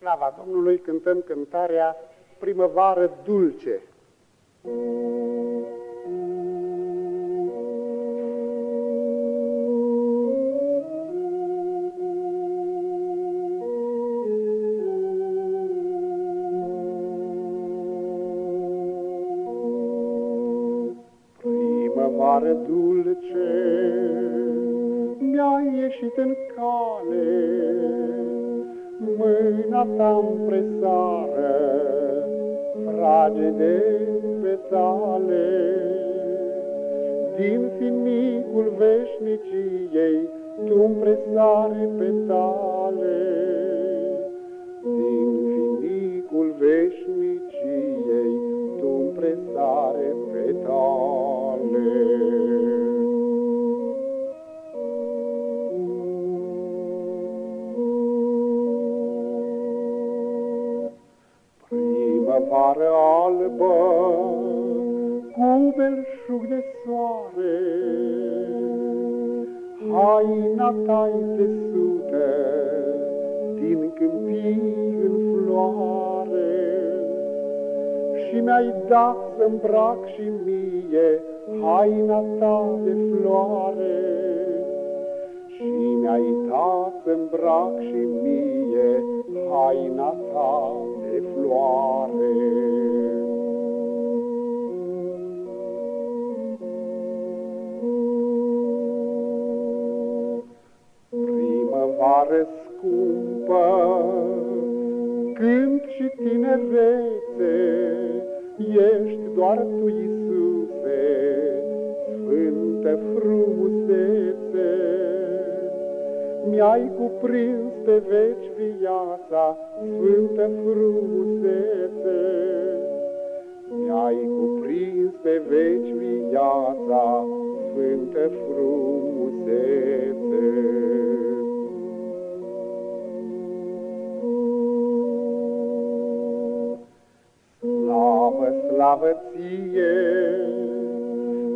slava Domnului cântăm cântarea Primăvară dulce. Primăvară dulce, mi-a ieșit în cale, mâna ta presară, frage de petale, din finicul veșniciei, tu presare petale, din finicul veșniciei, tu presare petale. Primăvară albă, cu belșug de soare, haina ta de sute din câmpii în floare, și mi-ai dat să-mbrac și mie haina ta de floare, și mi-ai dat să-mbrac și mie haina ta de floare. Primăvară scumpă, când și tinerețe, ești doar Tu, Iisuse, sfântă frumusețe. Mi-ai cuprins pe veci viața, sfântă frumusețe. Mi-ai cuprins pe veci viața, sfântă frumusețe. Slavă, slavă ție,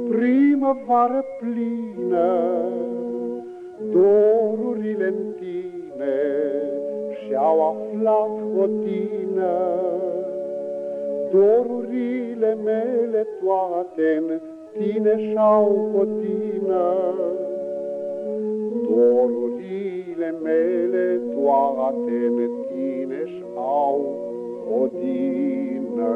primăvară plină, dorurile în tine și-au aflat hotină. Dorurile mele toate în tine și-au hotină. Dorurile mele toate în tine și-au hotină.